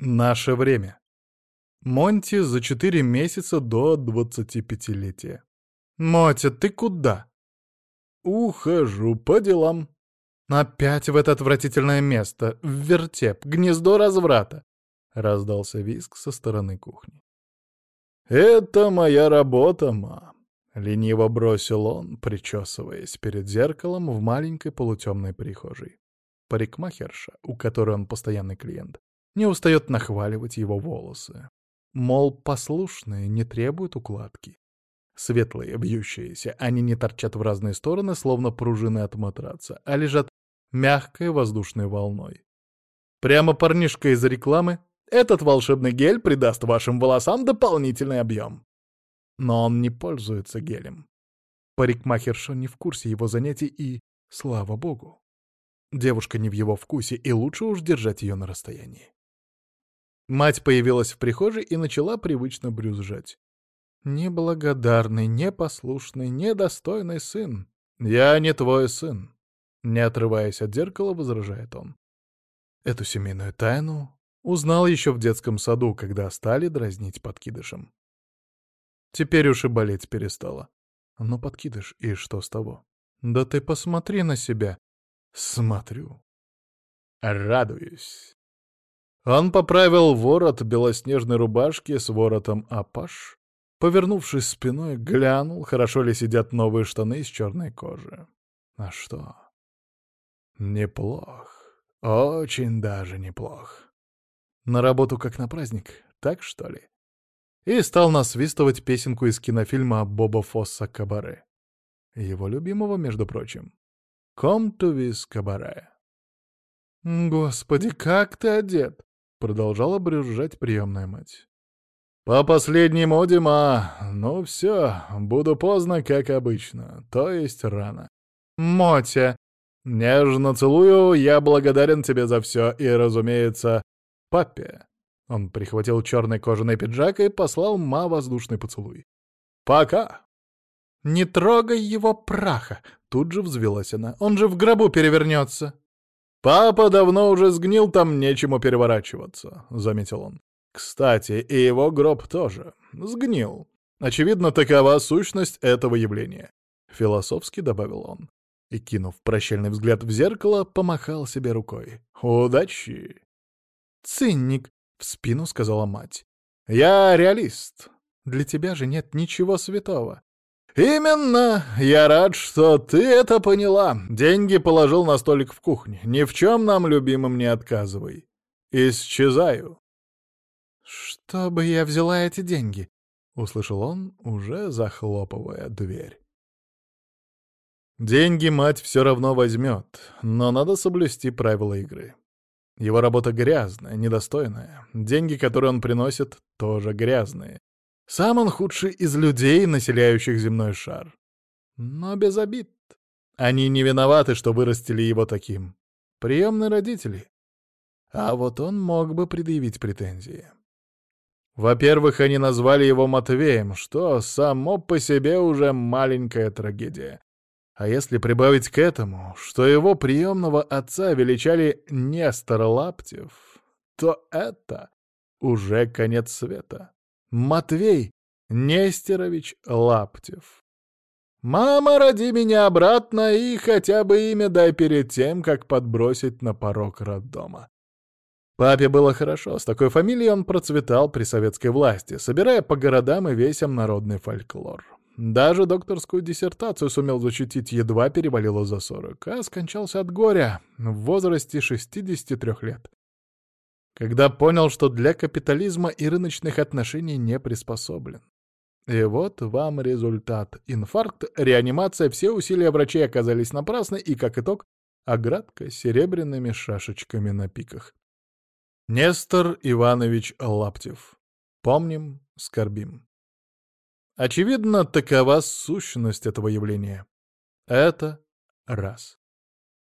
Наше время. Монти за четыре месяца до двадцатипятилетия. «Мотя, ты куда?» «Ухожу по делам». «Опять в это отвратительное место, в вертеп, гнездо разврата», — раздался виск со стороны кухни. «Это моя работа, ма», — лениво бросил он, причесываясь перед зеркалом в маленькой полутемной прихожей. Парикмахерша, у которой он постоянный клиент, не устает нахваливать его волосы. Мол, послушные, не требуют укладки. Светлые, вьющиеся, они не торчат в разные стороны, словно пружины от матраца, а лежат мягкой воздушной волной. Прямо парнишка из рекламы. Этот волшебный гель придаст вашим волосам дополнительный объем. Но он не пользуется гелем. Парикмахерша не в курсе его занятий и, слава богу. Девушка не в его вкусе, и лучше уж держать ее на расстоянии. Мать появилась в прихожей и начала привычно брюзжать. «Неблагодарный, непослушный, недостойный сын. Я не твой сын», — не отрываясь от зеркала, возражает он. Эту семейную тайну узнал еще в детском саду, когда стали дразнить подкидышем. Теперь уж и болеть перестала. Но подкидыш, и что с того? Да ты посмотри на себя. Смотрю. Радуюсь. Он поправил ворот белоснежной рубашки с воротом апаш, Повернувшись спиной, глянул, хорошо ли сидят новые штаны из черной кожи. А что? Неплох. Очень даже неплох. На работу как на праздник, так что ли? И стал насвистывать песенку из кинофильма Боба Фосса «Кабаре». Его любимого, между прочим. «Come to this кабаре». «Господи, как ты одет!» — продолжала брюзжать приемная мать. «По последней моде, ма. Ну все, буду поздно, как обычно, то есть рано». «Мотя!» «Нежно целую, я благодарен тебе за все, и, разумеется, папе». Он прихватил черный кожаный пиджак и послал ма воздушный поцелуй. «Пока!» «Не трогай его праха!» — тут же взвелась она. «Он же в гробу перевернется!» «Папа давно уже сгнил, там нечему переворачиваться», — заметил он. Кстати, и его гроб тоже. Сгнил. Очевидно, такова сущность этого явления. Философски добавил он. И, кинув прощальный взгляд в зеркало, помахал себе рукой. «Удачи!» «Цинник!» — в спину сказала мать. «Я реалист. Для тебя же нет ничего святого». «Именно! Я рад, что ты это поняла. Деньги положил на столик в кухне. Ни в чем нам, любимым, не отказывай. Исчезаю». «Чтобы я взяла эти деньги?» — услышал он, уже захлопывая дверь. Деньги мать все равно возьмет, но надо соблюсти правила игры. Его работа грязная, недостойная. Деньги, которые он приносит, тоже грязные. Сам он худший из людей, населяющих земной шар. Но без обид. Они не виноваты, что вырастили его таким. Приемные родители. А вот он мог бы предъявить претензии. Во-первых, они назвали его Матвеем, что само по себе уже маленькая трагедия. А если прибавить к этому, что его приемного отца величали Нестор Лаптев, то это уже конец света. Матвей Нестерович Лаптев. «Мама, роди меня обратно и хотя бы имя дай перед тем, как подбросить на порог роддома. Папе было хорошо, с такой фамилией он процветал при советской власти, собирая по городам и весям народный фольклор. Даже докторскую диссертацию сумел защитить, едва перевалило за 40, а скончался от горя в возрасте 63 лет. Когда понял, что для капитализма и рыночных отношений не приспособлен. И вот вам результат. Инфаркт, реанимация, все усилия врачей оказались напрасны, и, как итог, оградка с серебряными шашечками на пиках. Нестор Иванович Лаптев. Помним, скорбим. Очевидно, такова сущность этого явления. Это раз.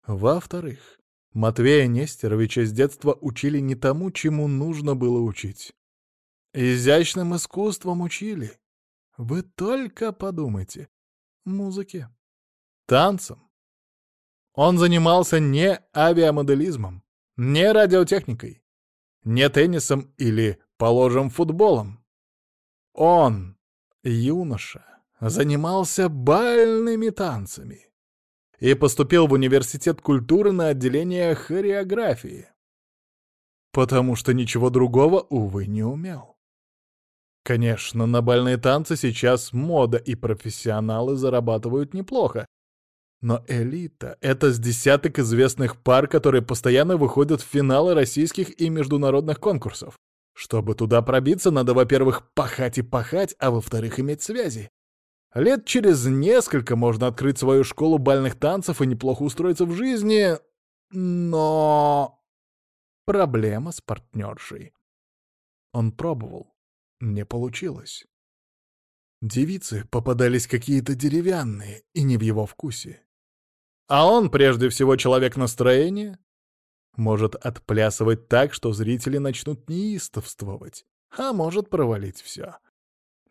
Во-вторых, Матвея Нестеровича с детства учили не тому, чему нужно было учить. Изящным искусством учили. Вы только подумайте. Музыке. Танцем. Он занимался не авиамоделизмом, не радиотехникой, Не теннисом или, положим, футболом. Он, юноша, занимался бальными танцами и поступил в университет культуры на отделение хореографии, потому что ничего другого, увы, не умел. Конечно, на бальные танцы сейчас мода, и профессионалы зарабатывают неплохо. Но элита — это с десяток известных пар, которые постоянно выходят в финалы российских и международных конкурсов. Чтобы туда пробиться, надо, во-первых, пахать и пахать, а во-вторых, иметь связи. Лет через несколько можно открыть свою школу бальных танцев и неплохо устроиться в жизни, но... Проблема с партнершей. Он пробовал. Не получилось. Девицы попадались какие-то деревянные и не в его вкусе. А он, прежде всего, человек настроения, может отплясывать так, что зрители начнут неистовствовать, а может провалить все.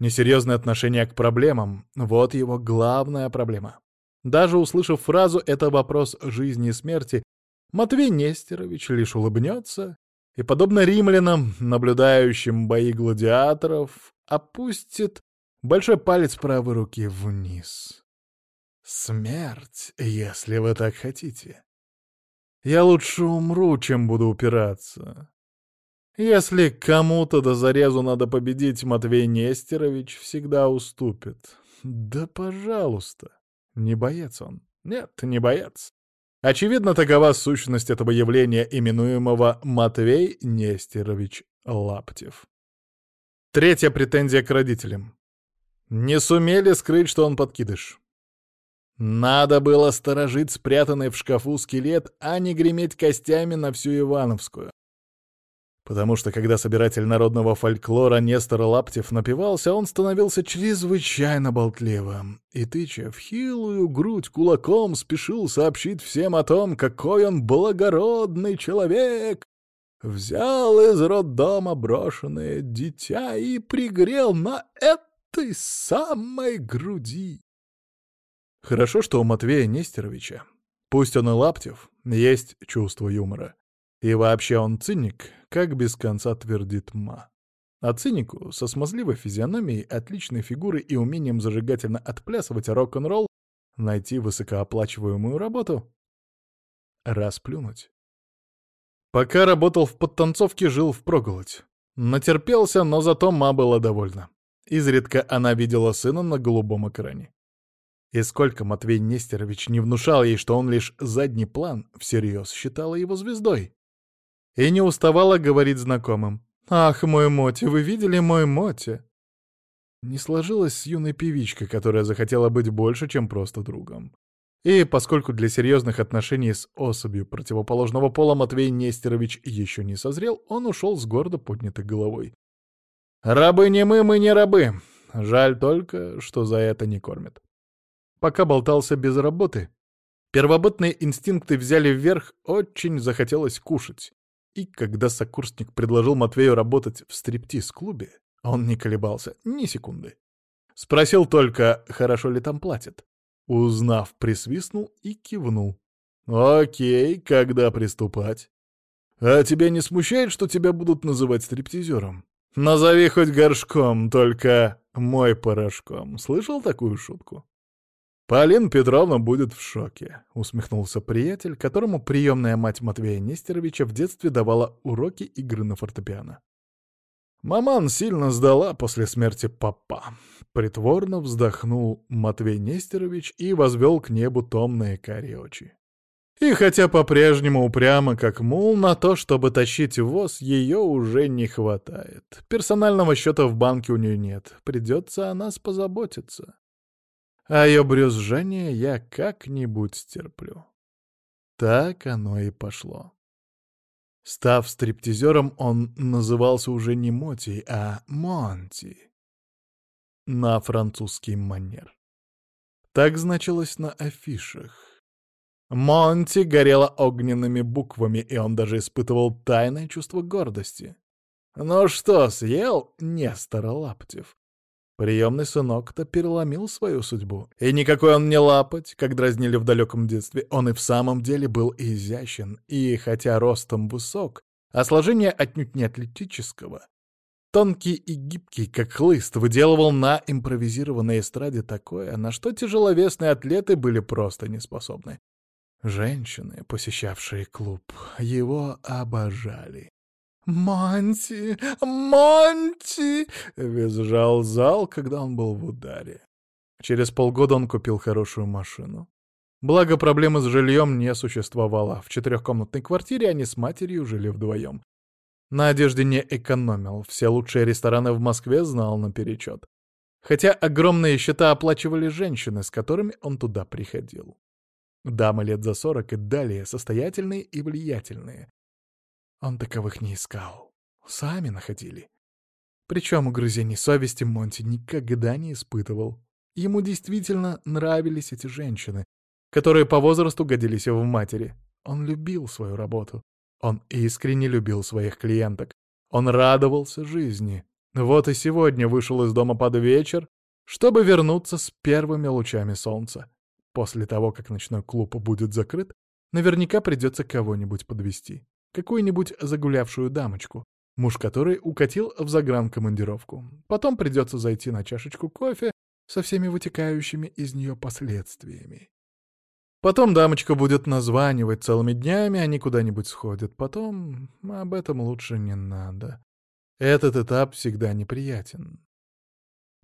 Несерьезное отношение к проблемам — вот его главная проблема. Даже услышав фразу «это вопрос жизни и смерти», Матвей Нестерович лишь улыбнется и, подобно римлянам, наблюдающим бои гладиаторов, опустит большой палец правой руки вниз. Смерть, если вы так хотите. Я лучше умру, чем буду упираться. Если кому-то до зарезу надо победить, Матвей Нестерович всегда уступит. Да пожалуйста. Не боец он. Нет, не боец. Очевидно, такова сущность этого явления, именуемого Матвей Нестерович Лаптев. Третья претензия к родителям. Не сумели скрыть, что он подкидыш. Надо было сторожить спрятанный в шкафу скелет, а не греметь костями на всю Ивановскую. Потому что когда собиратель народного фольклора Нестор Лаптев напивался, он становился чрезвычайно болтливым и, тыча в хилую грудь кулаком, спешил сообщить всем о том, какой он благородный человек. Взял из роддома брошенное дитя и пригрел на этой самой груди. Хорошо, что у Матвея Нестеровича, пусть он и Лаптев, есть чувство юмора. И вообще он циник, как без конца твердит Ма. А цинику со смазливой физиономией, отличной фигурой и умением зажигательно отплясывать рок-н-ролл найти высокооплачиваемую работу — расплюнуть. Пока работал в подтанцовке, жил в проголодь. Натерпелся, но зато Ма была довольна. Изредка она видела сына на голубом экране. И сколько Матвей Нестерович не внушал ей, что он лишь задний план, всерьез считала его звездой и не уставала говорить знакомым. «Ах, мой Моти, вы видели мой Моти?» Не сложилось с юной певичкой, которая захотела быть больше, чем просто другом. И поскольку для серьезных отношений с особью противоположного пола Матвей Нестерович еще не созрел, он ушел с гордо поднятой головой. «Рабы не мы, мы не рабы. Жаль только, что за это не кормят». Пока болтался без работы, первобытные инстинкты взяли вверх, очень захотелось кушать. И когда сокурсник предложил Матвею работать в стриптиз-клубе, он не колебался ни секунды. Спросил только, хорошо ли там платят. Узнав, присвистнул и кивнул. «Окей, когда приступать?» «А тебя не смущает, что тебя будут называть стриптизером?» «Назови хоть горшком, только мой порошком. Слышал такую шутку?» «Полина Петровна будет в шоке», — усмехнулся приятель, которому приемная мать Матвея Нестеровича в детстве давала уроки игры на фортепиано. Маман сильно сдала после смерти папа. Притворно вздохнул Матвей Нестерович и возвел к небу томные карие очи. И хотя по-прежнему упрямо как мул на то, чтобы тащить воз, ее уже не хватает. Персонального счета в банке у нее нет. Придется о нас позаботиться а ее брюзжание я как-нибудь стерплю. Так оно и пошло. Став стриптизером, он назывался уже не Моти, а Монти. На французский манер. Так значилось на афишах. Монти горело огненными буквами, и он даже испытывал тайное чувство гордости. «Ну что, съел, Нестор Лаптев?» Приемный сынок-то переломил свою судьбу. И никакой он не лапоть, как дразнили в далеком детстве. Он и в самом деле был изящен, и, хотя ростом высок, а сложение отнюдь не атлетического. Тонкий и гибкий, как хлыст, выделывал на импровизированной эстраде такое, на что тяжеловесные атлеты были просто не способны. Женщины, посещавшие клуб, его обожали. «Монти! Монти!» — визжал зал, когда он был в ударе. Через полгода он купил хорошую машину. Благо, проблемы с жильем не существовало. В четырехкомнатной квартире они с матерью жили вдвоем. На одежде не экономил, все лучшие рестораны в Москве знал наперечет. Хотя огромные счета оплачивали женщины, с которыми он туда приходил. Дамы лет за сорок и далее, состоятельные и влиятельные. Он таковых не искал. Сами находили. Причем угрызений совести Монти никогда не испытывал. Ему действительно нравились эти женщины, которые по возрасту годились в матери. Он любил свою работу. Он искренне любил своих клиенток. Он радовался жизни. Вот и сегодня вышел из дома под вечер, чтобы вернуться с первыми лучами солнца. После того, как ночной клуб будет закрыт, наверняка придется кого-нибудь подвести, Какую-нибудь загулявшую дамочку, муж которой укатил в загранкомандировку. Потом придется зайти на чашечку кофе со всеми вытекающими из нее последствиями. Потом дамочка будет названивать целыми днями, они куда-нибудь сходят. Потом об этом лучше не надо. Этот этап всегда неприятен.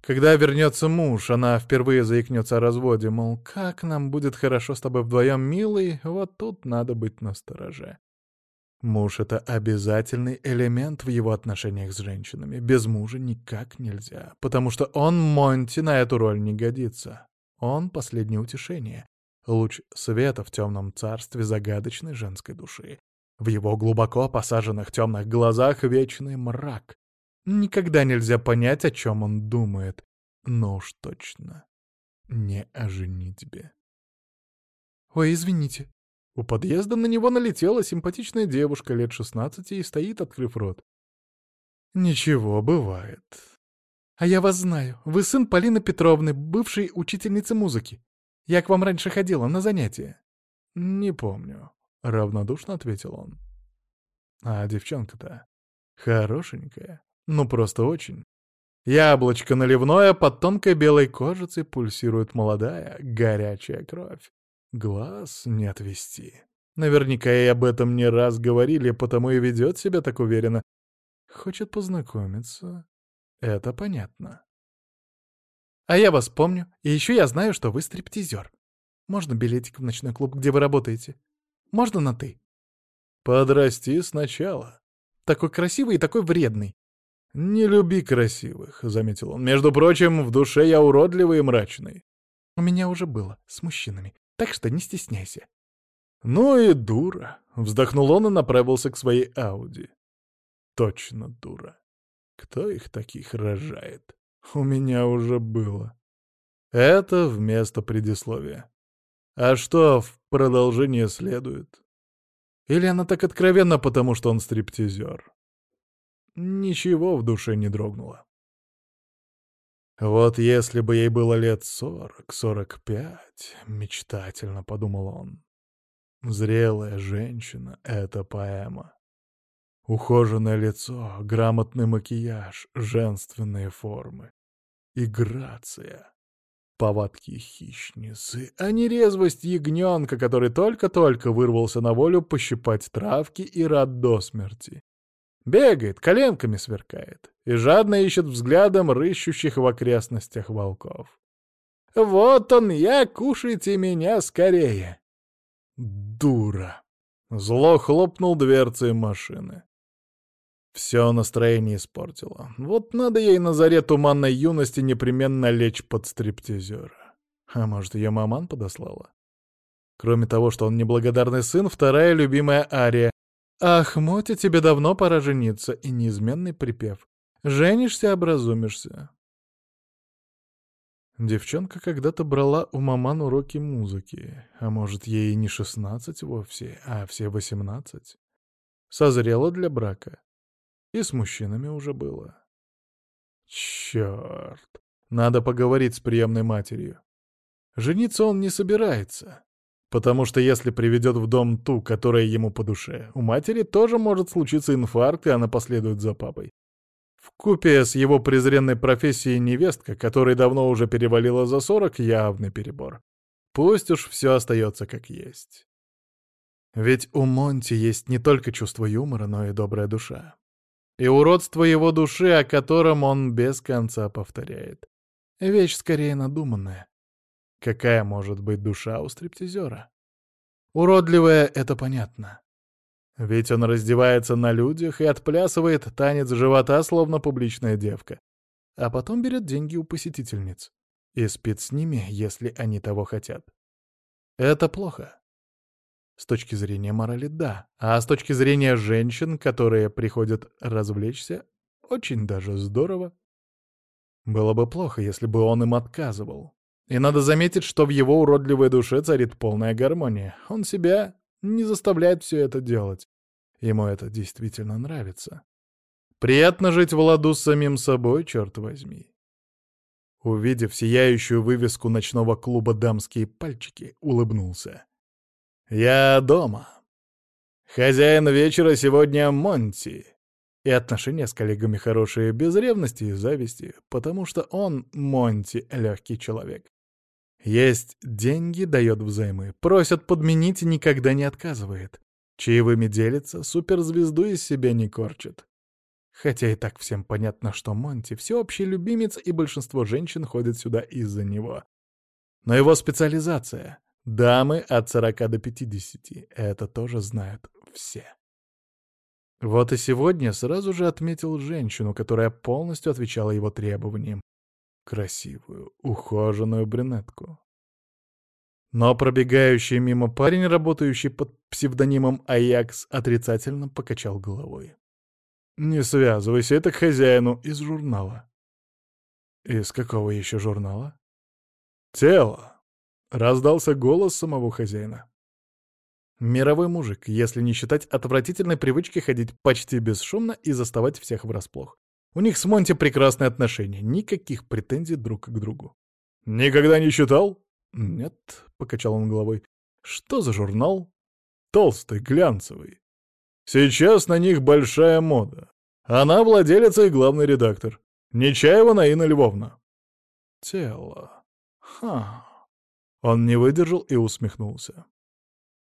Когда вернется муж, она впервые заикнется о разводе, мол, как нам будет хорошо с тобой вдвоем, милый, вот тут надо быть настороже. Муж — это обязательный элемент в его отношениях с женщинами. Без мужа никак нельзя, потому что он, Монти, на эту роль не годится. Он — последнее утешение, луч света в темном царстве загадочной женской души. В его глубоко посаженных темных глазах вечный мрак. Никогда нельзя понять, о чем он думает. Но уж точно не о женитьбе. «Ой, извините». У подъезда на него налетела симпатичная девушка лет шестнадцати и стоит, открыв рот. «Ничего, бывает. А я вас знаю. Вы сын Полины Петровны, бывшей учительницы музыки. Я к вам раньше ходила на занятия». «Не помню», — равнодушно ответил он. «А девчонка-то хорошенькая. Ну, просто очень. Яблочко наливное под тонкой белой кожицей пульсирует молодая, горячая кровь. Глаз не отвести. Наверняка ей об этом не раз говорили, потому и ведет себя так уверенно. Хочет познакомиться. Это понятно. А я вас помню, и еще я знаю, что вы стриптизер. Можно билетик в ночной клуб, где вы работаете? Можно на «ты»?» «Подрасти сначала. Такой красивый и такой вредный». «Не люби красивых», — заметил он. «Между прочим, в душе я уродливый и мрачный». «У меня уже было, с мужчинами, так что не стесняйся». «Ну и дура», — вздохнул он и направился к своей Ауди. «Точно дура. Кто их таких рожает?» У меня уже было. Это вместо предисловия. А что в продолжение следует? Или она так откровенно, потому что он стриптизер? Ничего в душе не дрогнуло. Вот если бы ей было лет сорок, сорок пять, мечтательно подумал он. Зрелая женщина — это поэма. Ухоженное лицо, грамотный макияж, женственные формы. И грация. Повадки хищницы, а не резвость ягненка, который только-только вырвался на волю пощипать травки и рад до смерти. Бегает, коленками сверкает и жадно ищет взглядом рыщущих в окрестностях волков. «Вот он я, кушайте меня скорее!» «Дура!» Зло хлопнул дверцей машины. Все настроение испортило. Вот надо ей на заре туманной юности непременно лечь под стриптизера. А может, ее маман подослала? Кроме того, что он неблагодарный сын, вторая любимая ария. «Ах, Мотя, тебе давно пора жениться» и неизменный припев. «Женишься, образумишься». Девчонка когда-то брала у маман уроки музыки, а может, ей не шестнадцать вовсе, а все восемнадцать. Созрела для брака. И с мужчинами уже было. Черт, надо поговорить с приемной матерью. Жениться он не собирается. Потому что если приведет в дом ту, которая ему по душе, у матери тоже может случиться инфаркт, и она последует за папой. Купе с его презренной профессией невестка, которой давно уже перевалила за сорок, явный перебор. Пусть уж все остается как есть. Ведь у Монти есть не только чувство юмора, но и добрая душа. И уродство его души, о котором он без конца повторяет. Вещь скорее надуманная. Какая может быть душа у стриптизера? Уродливая — это понятно. Ведь он раздевается на людях и отплясывает танец живота, словно публичная девка. А потом берет деньги у посетительниц. И спит с ними, если они того хотят. Это плохо. С точки зрения морали — да. А с точки зрения женщин, которые приходят развлечься, очень даже здорово. Было бы плохо, если бы он им отказывал. И надо заметить, что в его уродливой душе царит полная гармония. Он себя не заставляет все это делать. Ему это действительно нравится. Приятно жить в ладу с самим собой, черт возьми. Увидев сияющую вывеску ночного клуба «Дамские пальчики», улыбнулся. «Я дома. Хозяин вечера сегодня Монти. И отношения с коллегами хорошие, без ревности и зависти, потому что он, Монти, легкий человек. Есть деньги, дает взаймы. Просят подменить и никогда не отказывает. Чаевыми делится, суперзвезду из себя не корчит. Хотя и так всем понятно, что Монти — всеобщий любимец, и большинство женщин ходят сюда из-за него. Но его специализация — дамы от 40 до 50. Это тоже знают все. Вот и сегодня сразу же отметил женщину, которая полностью отвечала его требованиям красивую, ухоженную брюнетку. Но пробегающий мимо парень, работающий под псевдонимом Аякс, отрицательно покачал головой. «Не связывайся, это к хозяину из журнала». «Из какого еще журнала?» «Тело», — раздался голос самого хозяина. Мировой мужик, если не считать отвратительной привычки ходить почти бесшумно и заставать всех врасплох. У них с Монти прекрасные отношения, никаких претензий друг к другу. «Никогда не читал?» «Нет», — покачал он головой. «Что за журнал?» «Толстый, глянцевый. Сейчас на них большая мода. Она владелица и главный редактор. Нечаева Наина Львовна». «Тело. Ха». Он не выдержал и усмехнулся.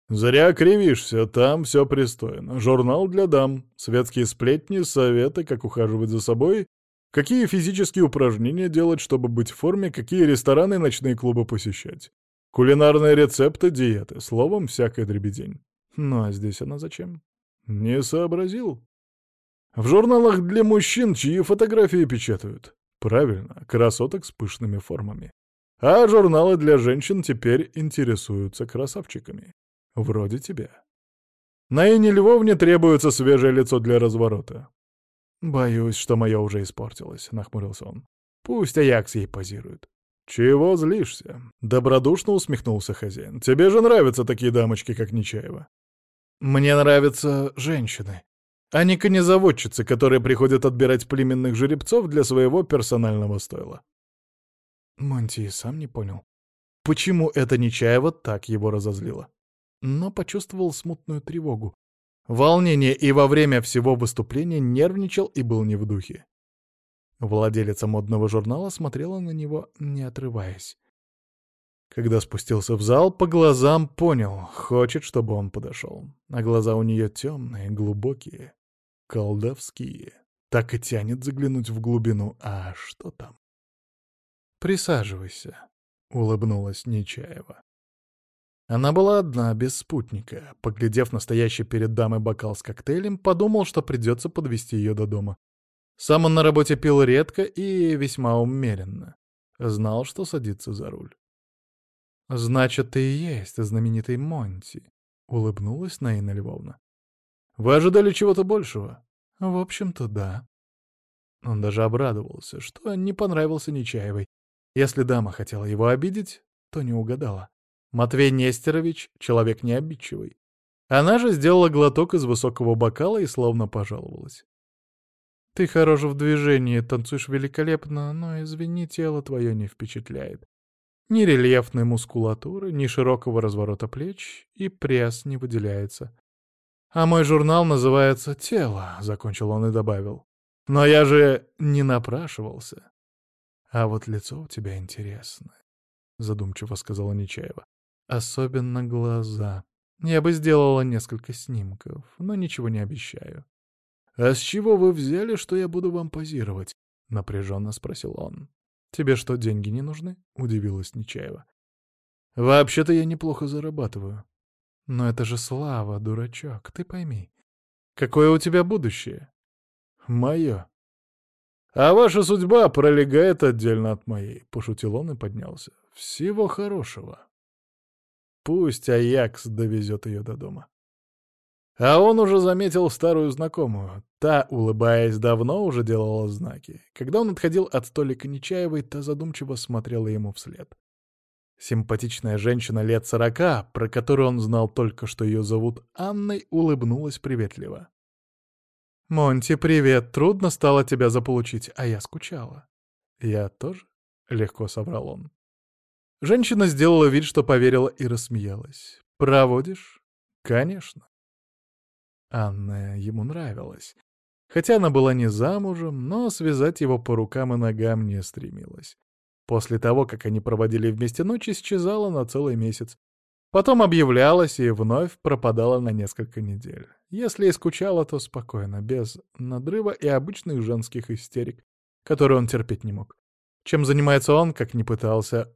«Зря кривишься, там все пристойно. Журнал для дам, светские сплетни, советы, как ухаживать за собой, какие физические упражнения делать, чтобы быть в форме, какие рестораны и ночные клубы посещать. Кулинарные рецепты, диеты, словом, всякая дребедень. Ну а здесь она зачем? Не сообразил. В журналах для мужчин чьи фотографии печатают? Правильно, красоток с пышными формами. А журналы для женщин теперь интересуются красавчиками. Вроде тебя. Наине Львовне требуется свежее лицо для разворота. Боюсь, что мое уже испортилось, — нахмурился он. Пусть Аякс ей позирует. «Чего злишься?» — добродушно усмехнулся хозяин. «Тебе же нравятся такие дамочки, как Нечаева». «Мне нравятся женщины, а не конезаводчицы, которые приходят отбирать племенных жеребцов для своего персонального стойла». Монти сам не понял, почему это Нечаева так его разозлило но почувствовал смутную тревогу. Волнение и во время всего выступления нервничал и был не в духе. Владелица модного журнала смотрела на него, не отрываясь. Когда спустился в зал, по глазам понял, хочет, чтобы он подошел. А глаза у нее темные, глубокие, колдовские. Так и тянет заглянуть в глубину. А что там? «Присаживайся», — улыбнулась Нечаева. Она была одна, без спутника. Поглядев настоящий перед дамой бокал с коктейлем, подумал, что придется подвести ее до дома. Сам он на работе пил редко и весьма умеренно. Знал, что садится за руль. «Значит, ты и есть знаменитый Монти», — улыбнулась Наина Львовна. «Вы ожидали чего-то большего?» «В общем-то, да». Он даже обрадовался, что не понравился Нечаевой. Если дама хотела его обидеть, то не угадала. Матвей Нестерович — человек необидчивый. Она же сделала глоток из высокого бокала и словно пожаловалась. «Ты хорош в движении, танцуешь великолепно, но, извини, тело твое не впечатляет. Ни рельефной мускулатуры, ни широкого разворота плеч, и пресс не выделяется. А мой журнал называется «Тело», — закончил он и добавил. Но я же не напрашивался. А вот лицо у тебя интересное, — задумчиво сказала Нечаева. Особенно глаза. Я бы сделала несколько снимков, но ничего не обещаю. «А с чего вы взяли, что я буду вам позировать?» — напряженно спросил он. «Тебе что, деньги не нужны?» — удивилась Нечаева. «Вообще-то я неплохо зарабатываю. Но это же слава, дурачок, ты пойми. Какое у тебя будущее?» «Мое». «А ваша судьба пролегает отдельно от моей», — пошутил он и поднялся. «Всего хорошего». Пусть Аякс довезет ее до дома. А он уже заметил старую знакомую. Та, улыбаясь, давно уже делала знаки. Когда он отходил от столика Нечаевой, та задумчиво смотрела ему вслед. Симпатичная женщина лет сорока, про которую он знал только, что ее зовут Анной, улыбнулась приветливо. «Монти, привет. Трудно стало тебя заполучить, а я скучала». «Я тоже?» — легко соврал он. Женщина сделала вид, что поверила и рассмеялась. «Проводишь?» «Конечно». Анна ему нравилась. Хотя она была не замужем, но связать его по рукам и ногам не стремилась. После того, как они проводили вместе ночь, исчезала на целый месяц. Потом объявлялась и вновь пропадала на несколько недель. Если и скучала, то спокойно, без надрыва и обычных женских истерик, которые он терпеть не мог. Чем занимается он, как не пытался,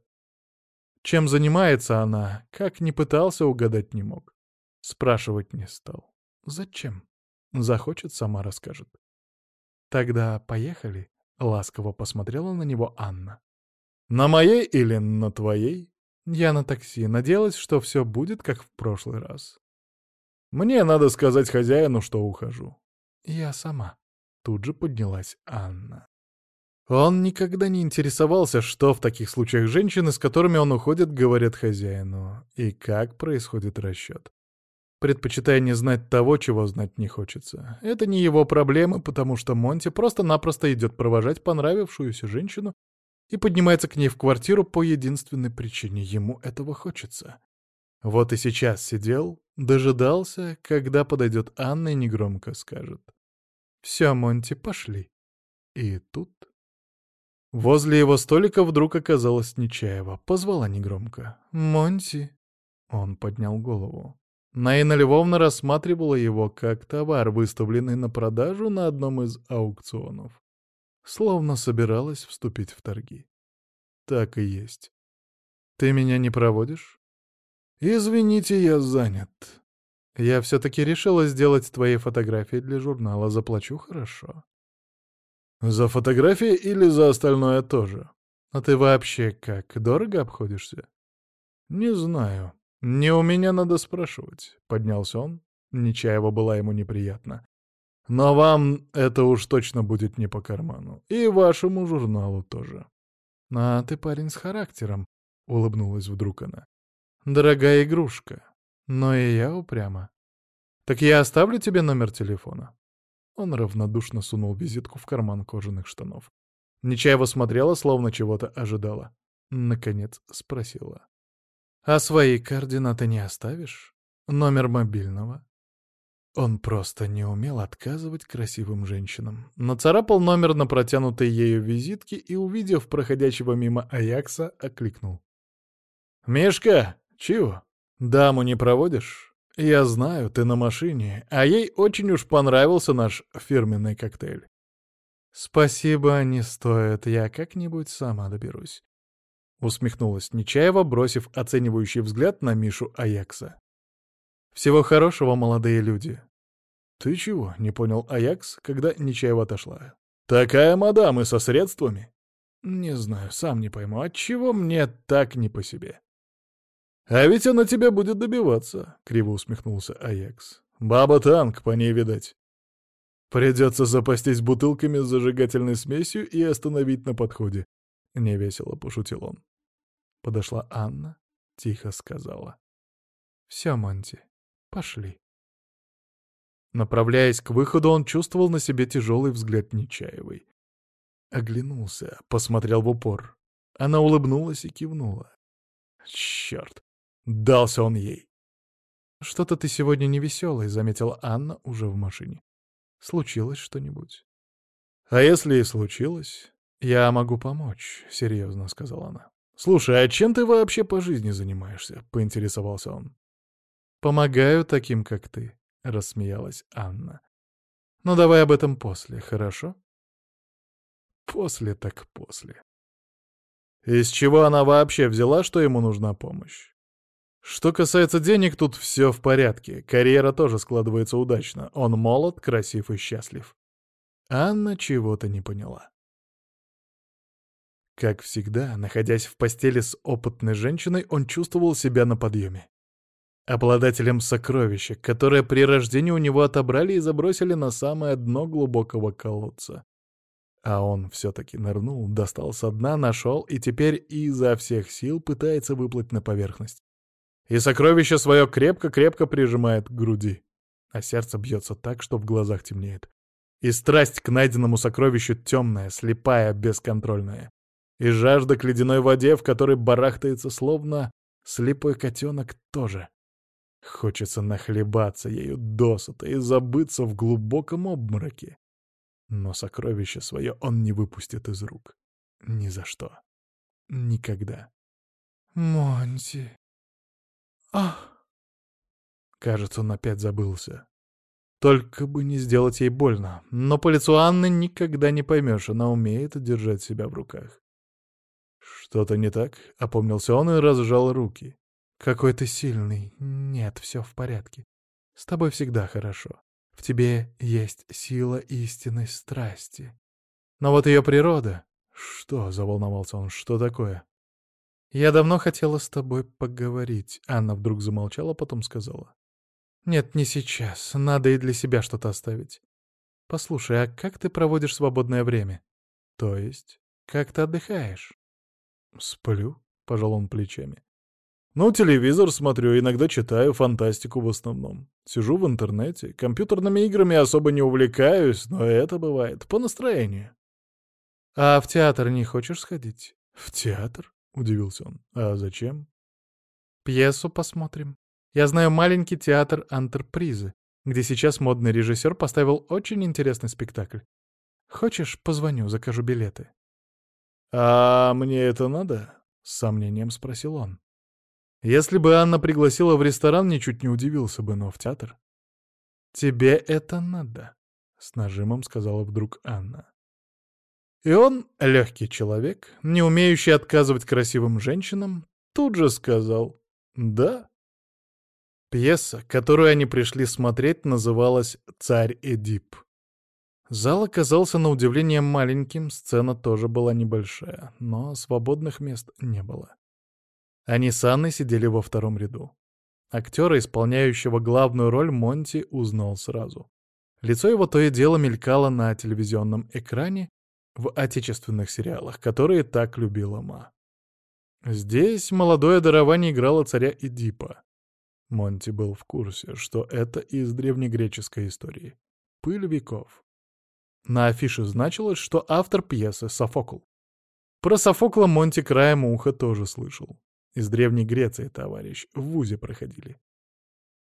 чем занимается она, как не пытался, угадать не мог. Спрашивать не стал. Зачем? Захочет, сама расскажет. Тогда поехали, — ласково посмотрела на него Анна. На моей или на твоей? Я на такси. Надеялась, что все будет, как в прошлый раз. Мне надо сказать хозяину, что ухожу. Я сама. Тут же поднялась Анна. Он никогда не интересовался, что в таких случаях женщины, с которыми он уходит, говорят хозяину, и как происходит расчет. Предпочитая не знать того, чего знать не хочется. Это не его проблемы, потому что Монти просто-напросто идет провожать понравившуюся женщину и поднимается к ней в квартиру по единственной причине — ему этого хочется. Вот и сейчас сидел, дожидался, когда подойдет Анна и негромко скажет. «Все, Монти, пошли». И тут Возле его столика вдруг оказалась Нечаева. Позвала негромко. «Монти». Он поднял голову. Наина Львовна рассматривала его как товар, выставленный на продажу на одном из аукционов. Словно собиралась вступить в торги. Так и есть. «Ты меня не проводишь?» «Извините, я занят. Я все-таки решила сделать твои фотографии для журнала. Заплачу хорошо». За фотографии или за остальное тоже? А ты вообще как, дорого обходишься? Не знаю. Не у меня надо спрашивать. Поднялся он. Нечаева была ему неприятна. Но вам это уж точно будет не по карману. И вашему журналу тоже. А ты парень с характером, — улыбнулась вдруг она. Дорогая игрушка. Но и я упряма. Так я оставлю тебе номер телефона. Он равнодушно сунул визитку в карман кожаных штанов. Нечаева смотрела, словно чего-то ожидала. Наконец спросила. «А свои координаты не оставишь? Номер мобильного?» Он просто не умел отказывать красивым женщинам. Нацарапал номер на протянутой ею визитке и, увидев проходящего мимо Аякса, окликнул. «Мишка, чего? Даму не проводишь?» «Я знаю, ты на машине, а ей очень уж понравился наш фирменный коктейль». «Спасибо, не стоит, я как-нибудь сама доберусь», — усмехнулась Нечаева, бросив оценивающий взгляд на Мишу Аякса. «Всего хорошего, молодые люди». «Ты чего?» — не понял Аякс, когда Нечаева отошла. «Такая мадам и со средствами?» «Не знаю, сам не пойму, отчего мне так не по себе». «А ведь она тебя будет добиваться», — криво усмехнулся Аякс. «Баба-танк, по ней видать. Придется запастись бутылками с зажигательной смесью и остановить на подходе», — невесело пошутил он. Подошла Анна, тихо сказала. «Все, Монти, пошли». Направляясь к выходу, он чувствовал на себе тяжелый взгляд Нечаевой. Оглянулся, посмотрел в упор. Она улыбнулась и кивнула. Черт, дался он ей. «Что-то ты сегодня невеселый», — заметила Анна уже в машине. «Случилось что-нибудь?» «А если и случилось?» «Я могу помочь», — серьезно сказала она. «Слушай, а чем ты вообще по жизни занимаешься?» — поинтересовался он. «Помогаю таким, как ты», — рассмеялась Анна. «Ну давай об этом после, хорошо?» «После так после». Из чего она вообще взяла, что ему нужна помощь? Что касается денег, тут все в порядке. Карьера тоже складывается удачно. Он молод, красив и счастлив. Анна чего-то не поняла. Как всегда, находясь в постели с опытной женщиной, он чувствовал себя на подъеме. Обладателем сокровища, которое при рождении у него отобрали и забросили на самое дно глубокого колодца. А он все-таки нырнул, достал со дна, нашел и теперь изо всех сил пытается выплыть на поверхность. И сокровище свое крепко-крепко прижимает к груди. А сердце бьется так, что в глазах темнеет. И страсть к найденному сокровищу темная, слепая, бесконтрольная. И жажда к ледяной воде, в которой барахтается словно слепой котенок тоже. Хочется нахлебаться ею досыта и забыться в глубоком обмороке. Но сокровище свое он не выпустит из рук. Ни за что. Никогда. «Монти!» «Ах!» Кажется, он опять забылся. Только бы не сделать ей больно. Но по лицу Анны никогда не поймешь, она умеет держать себя в руках. «Что-то не так?» — опомнился он и разжал руки. «Какой ты сильный. Нет, все в порядке. С тобой всегда хорошо. В тебе есть сила истинной страсти. Но вот ее природа... Что, — заволновался он, — что такое? Я давно хотела с тобой поговорить. Анна вдруг замолчала, потом сказала. Нет, не сейчас. Надо и для себя что-то оставить. Послушай, а как ты проводишь свободное время? То есть, как ты отдыхаешь? Сплю, — пожал он плечами. Ну, телевизор смотрю, иногда читаю фантастику в основном. Сижу в интернете, компьютерными играми особо не увлекаюсь, но это бывает по настроению. «А в театр не хочешь сходить?» «В театр?» — удивился он. «А зачем?» «Пьесу посмотрим. Я знаю маленький театр антрепризы, где сейчас модный режиссер поставил очень интересный спектакль. Хочешь, позвоню, закажу билеты?» «А мне это надо?» — с сомнением спросил он. Если бы Анна пригласила в ресторан, ничуть не удивился бы, но в театр. «Тебе это надо», — с нажимом сказала вдруг Анна. И он, легкий человек, не умеющий отказывать красивым женщинам, тут же сказал «да». Пьеса, которую они пришли смотреть, называлась «Царь Эдип». Зал оказался на удивление маленьким, сцена тоже была небольшая, но свободных мест не было. Они с Анной сидели во втором ряду. Актера, исполняющего главную роль, Монти узнал сразу. Лицо его то и дело мелькало на телевизионном экране в отечественных сериалах, которые так любила Ма. Здесь молодое дарование играло царя Эдипа. Монти был в курсе, что это из древнегреческой истории. Пыль веков. На афише значилось, что автор пьесы — Софокл. Про Софокла Монти краем уха тоже слышал. Из Древней Греции, товарищ, в ВУЗе проходили.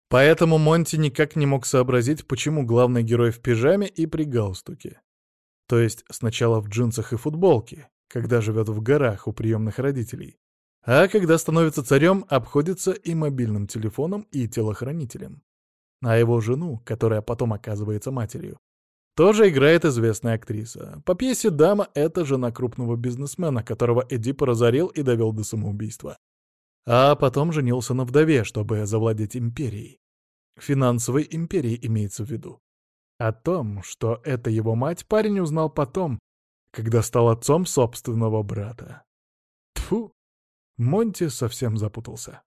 Поэтому Монти никак не мог сообразить, почему главный герой в пижаме и при галстуке. То есть сначала в джинсах и футболке, когда живет в горах у приемных родителей, а когда становится царем, обходится и мобильным телефоном, и телохранителем. А его жену, которая потом оказывается матерью, тоже играет известная актриса. По пьесе «Дама» — это жена крупного бизнесмена, которого Эдип разорил и довел до самоубийства а потом женился на вдове, чтобы завладеть империей. Финансовой империей имеется в виду. О том, что это его мать, парень узнал потом, когда стал отцом собственного брата. Тфу, Монти совсем запутался.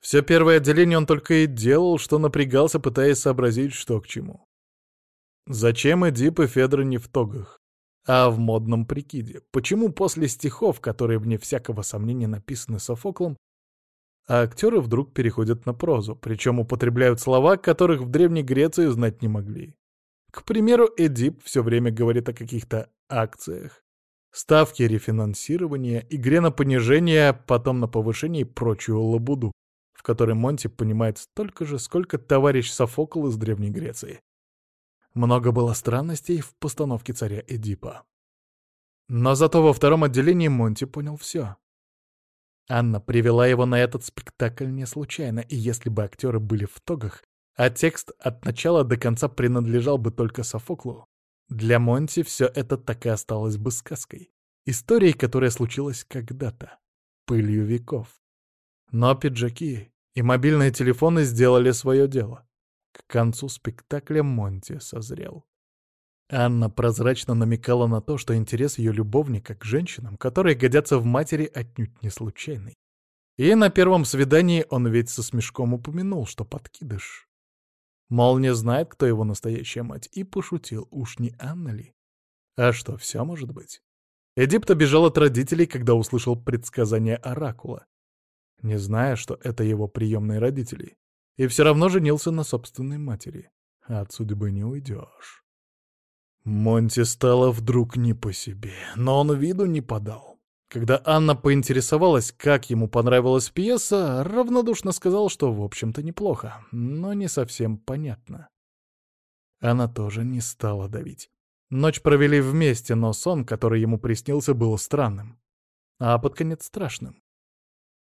Все первое отделение он только и делал, что напрягался, пытаясь сообразить, что к чему. Зачем Эдип и Федор не в тогах? а в модном прикиде. Почему после стихов, которые, вне всякого сомнения, написаны Софоклом, а актеры вдруг переходят на прозу, причем употребляют слова, которых в Древней Греции знать не могли. К примеру, Эдип все время говорит о каких-то акциях, Ставки рефинансирования, игре на понижение, потом на повышение и прочую лабуду, в которой Монти понимает столько же, сколько товарищ Софокл из Древней Греции. Много было странностей в постановке царя Эдипа. Но зато во втором отделении Монти понял все. Анна привела его на этот спектакль не случайно, и если бы актеры были в тогах, а текст от начала до конца принадлежал бы только Софоклу, для Монти все это так и осталось бы сказкой. Историей, которая случилась когда-то, пылью веков. Но пиджаки и мобильные телефоны сделали свое дело. К концу спектакля Монти созрел. Анна прозрачно намекала на то, что интерес ее любовника к женщинам, которые годятся в матери, отнюдь не случайный. И на первом свидании он ведь со смешком упомянул, что подкидыш. Мол, не знает, кто его настоящая мать, и пошутил, уж не Анна ли? А что, все может быть? Эдипт бежал от родителей, когда услышал предсказание Оракула, не зная, что это его приемные родители, и все равно женился на собственной матери. От судьбы не уйдешь. Монти стало вдруг не по себе, но он виду не подал. Когда Анна поинтересовалась, как ему понравилась пьеса, равнодушно сказал, что, в общем-то, неплохо, но не совсем понятно. Она тоже не стала давить. Ночь провели вместе, но сон, который ему приснился, был странным, а под конец страшным.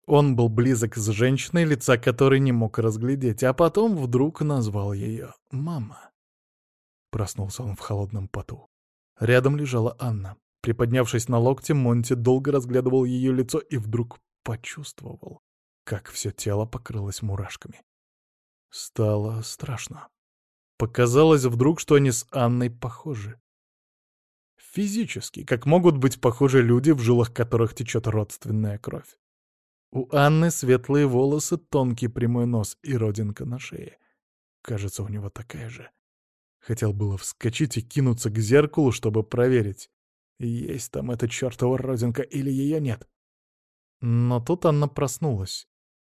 Он был близок с женщиной, лица которой не мог разглядеть, а потом вдруг назвал ее «мама». Проснулся он в холодном поту. Рядом лежала Анна. Приподнявшись на локте, Монти долго разглядывал ее лицо и вдруг почувствовал, как все тело покрылось мурашками. Стало страшно. Показалось вдруг, что они с Анной похожи. Физически, как могут быть похожи люди, в жилах которых течет родственная кровь. У Анны светлые волосы, тонкий прямой нос и родинка на шее. Кажется, у него такая же. Хотел было вскочить и кинуться к зеркалу, чтобы проверить, есть там эта чертова родинка или ее нет. Но тут Анна проснулась,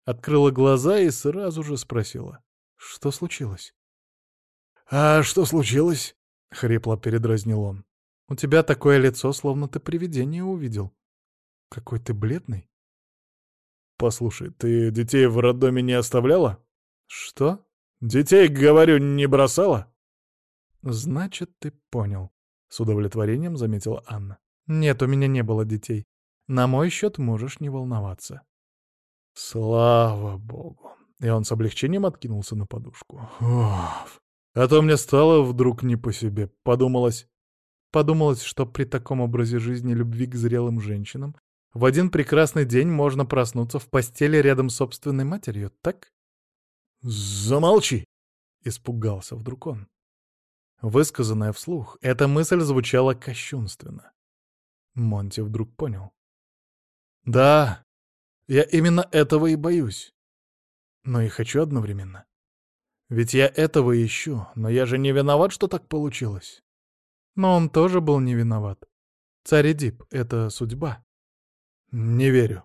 открыла глаза и сразу же спросила, что случилось. «А что случилось?» — хрипло передразнил он. «У тебя такое лицо, словно ты привидение увидел. Какой ты бледный». «Послушай, ты детей в роддоме не оставляла?» «Что?» «Детей, говорю, не бросала?» «Значит, ты понял», — с удовлетворением заметила Анна. «Нет, у меня не было детей. На мой счет можешь не волноваться». «Слава богу!» И он с облегчением откинулся на подушку. Оф. А то мне стало вдруг не по себе. Подумалось... Подумалось, что при таком образе жизни любви к зрелым женщинам в один прекрасный день можно проснуться в постели рядом с собственной матерью, так? «Замолчи!» — испугался вдруг он. Высказанная вслух, эта мысль звучала кощунственно. Монти вдруг понял. «Да, я именно этого и боюсь. Но и хочу одновременно. Ведь я этого ищу, но я же не виноват, что так получилось». Но он тоже был не виноват. Царь Эдип — это судьба. «Не верю.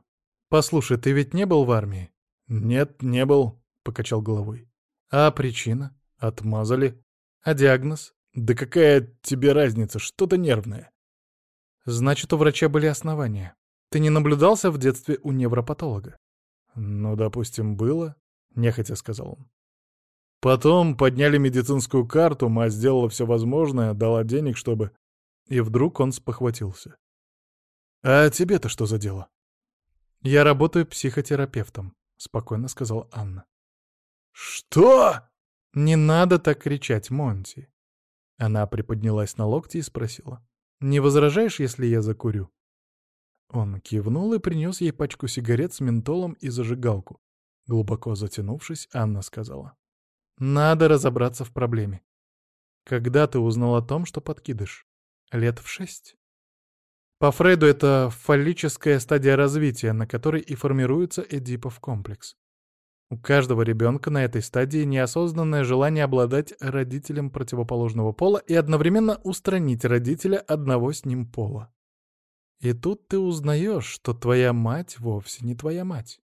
Послушай, ты ведь не был в армии?» «Нет, не был», — покачал головой. «А причина? Отмазали?» А диагноз? Да какая тебе разница, что-то нервное. Значит, у врача были основания. Ты не наблюдался в детстве у невропатолога? Ну, допустим, было, нехотя сказал он. Потом подняли медицинскую карту, мать сделала все возможное, дала денег, чтобы... И вдруг он спохватился. «А тебе-то что за дело?» «Я работаю психотерапевтом», — спокойно сказала Анна. «Что?» «Не надо так кричать, Монти!» Она приподнялась на локти и спросила. «Не возражаешь, если я закурю?» Он кивнул и принес ей пачку сигарет с ментолом и зажигалку. Глубоко затянувшись, Анна сказала. «Надо разобраться в проблеме. Когда ты узнал о том, что подкидыш? Лет в шесть?» По Фрейду это фаллическая стадия развития, на которой и формируется Эдипов комплекс. У каждого ребенка на этой стадии неосознанное желание обладать родителем противоположного пола и одновременно устранить родителя одного с ним пола. И тут ты узнаешь, что твоя мать вовсе не твоя мать.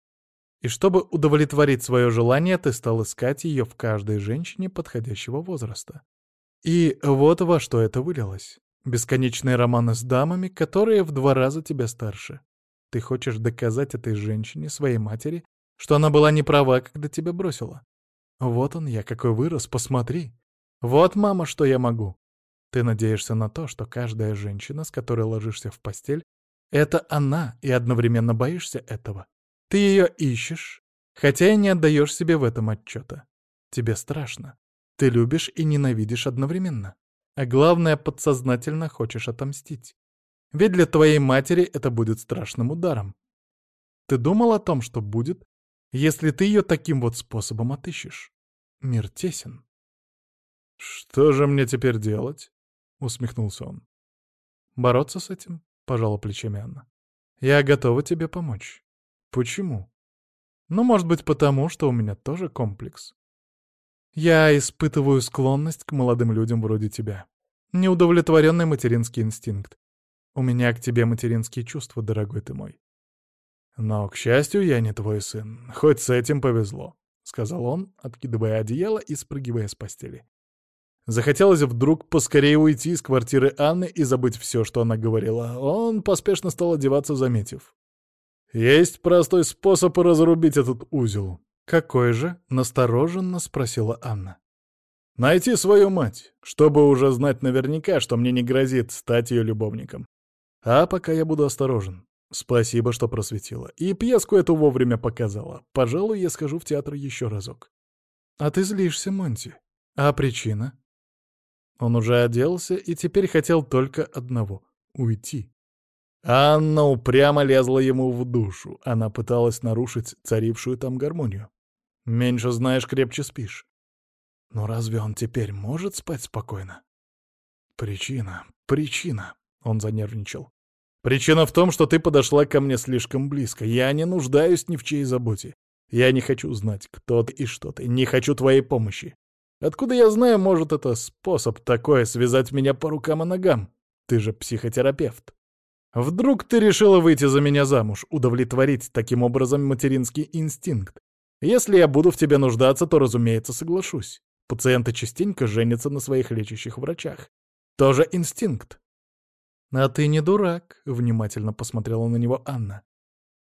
И чтобы удовлетворить свое желание, ты стал искать ее в каждой женщине подходящего возраста. И вот во что это вылилось. Бесконечные романы с дамами, которые в два раза тебя старше. Ты хочешь доказать этой женщине, своей матери, что она была не права, когда тебя бросила. Вот он я, какой вырос, посмотри. Вот, мама, что я могу. Ты надеешься на то, что каждая женщина, с которой ложишься в постель, это она, и одновременно боишься этого. Ты ее ищешь, хотя и не отдаешь себе в этом отчета. Тебе страшно. Ты любишь и ненавидишь одновременно. А главное, подсознательно хочешь отомстить. Ведь для твоей матери это будет страшным ударом. Ты думал о том, что будет, если ты ее таким вот способом отыщешь? Мир тесен. «Что же мне теперь делать?» — усмехнулся он. «Бороться с этим?» — пожала плечами Анна. «Я готова тебе помочь». «Почему?» «Ну, может быть, потому, что у меня тоже комплекс. Я испытываю склонность к молодым людям вроде тебя. Неудовлетворенный материнский инстинкт. У меня к тебе материнские чувства, дорогой ты мой. Но, к счастью, я не твой сын. Хоть с этим повезло, — сказал он, откидывая одеяло и спрыгивая с постели. Захотелось вдруг поскорее уйти из квартиры Анны и забыть все, что она говорила. Он поспешно стал одеваться, заметив. «Есть простой способ разрубить этот узел. «Какой же?» — настороженно спросила Анна. «Найти свою мать, чтобы уже знать наверняка, что мне не грозит стать ее любовником. А пока я буду осторожен. Спасибо, что просветила. И пьеску эту вовремя показала. Пожалуй, я схожу в театр еще разок». «А ты злишься, Монти. А причина?» Он уже оделся и теперь хотел только одного — уйти. Анна упрямо лезла ему в душу. Она пыталась нарушить царившую там гармонию. Меньше знаешь, крепче спишь. Но разве он теперь может спать спокойно? Причина, причина, он занервничал. Причина в том, что ты подошла ко мне слишком близко. Я не нуждаюсь ни в чьей заботе. Я не хочу знать, кто ты и что ты. Не хочу твоей помощи. Откуда я знаю, может, это способ такой связать меня по рукам и ногам? Ты же психотерапевт. Вдруг ты решила выйти за меня замуж, удовлетворить таким образом материнский инстинкт, если я буду в тебе нуждаться, то, разумеется, соглашусь. Пациенты частенько женятся на своих лечащих врачах. Тоже инстинкт. «А ты не дурак», — внимательно посмотрела на него Анна.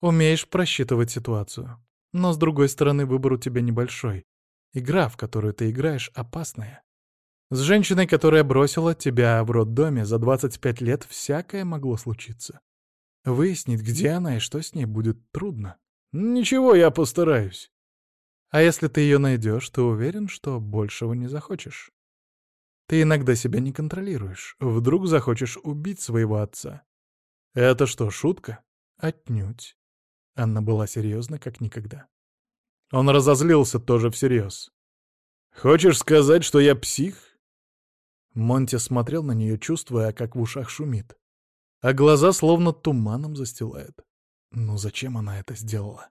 «Умеешь просчитывать ситуацию. Но, с другой стороны, выбор у тебя небольшой. Игра, в которую ты играешь, опасная. С женщиной, которая бросила тебя в роддоме за 25 лет, всякое могло случиться. Выяснить, где она и что с ней, будет трудно. Ничего, я постараюсь. А если ты ее найдешь, ты уверен, что большего не захочешь? Ты иногда себя не контролируешь. Вдруг захочешь убить своего отца. Это что, шутка? Отнюдь. Анна была серьезна, как никогда. Он разозлился тоже всерьез. «Хочешь сказать, что я псих?» Монти смотрел на нее, чувствуя, как в ушах шумит. А глаза словно туманом застилает. Ну зачем она это сделала?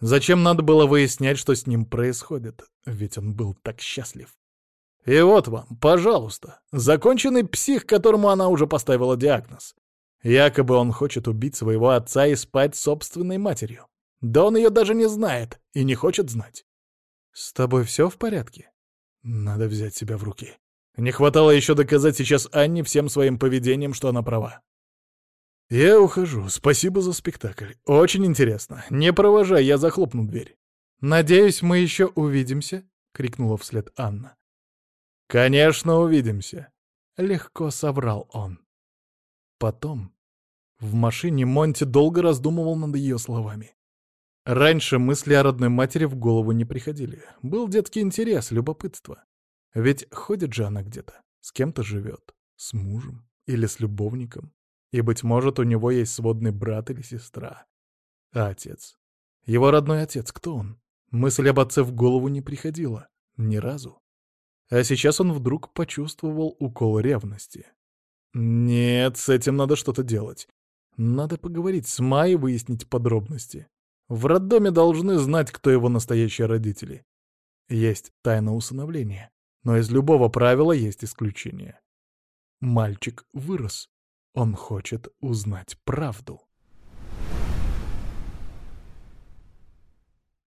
Зачем надо было выяснять, что с ним происходит? Ведь он был так счастлив. И вот вам, пожалуйста, законченный псих, которому она уже поставила диагноз. Якобы он хочет убить своего отца и спать с собственной матерью. Да он ее даже не знает и не хочет знать. «С тобой все в порядке?» Надо взять себя в руки. Не хватало еще доказать сейчас Анне всем своим поведением, что она права. «Я ухожу. Спасибо за спектакль. Очень интересно. Не провожай, я захлопну дверь». «Надеюсь, мы еще увидимся?» — крикнула вслед Анна. «Конечно, увидимся», — легко соврал он. Потом в машине Монти долго раздумывал над ее словами. Раньше мысли о родной матери в голову не приходили. Был детский интерес, любопытство. Ведь ходит же она где-то, с кем-то живет, с мужем или с любовником. И, быть может, у него есть сводный брат или сестра. А отец? Его родной отец, кто он? Мысль об отце в голову не приходила. Ни разу. А сейчас он вдруг почувствовал укол ревности. Нет, с этим надо что-то делать. Надо поговорить с Майей, выяснить подробности. В роддоме должны знать, кто его настоящие родители. Есть тайна усыновления, но из любого правила есть исключение. Мальчик вырос. Он хочет узнать правду.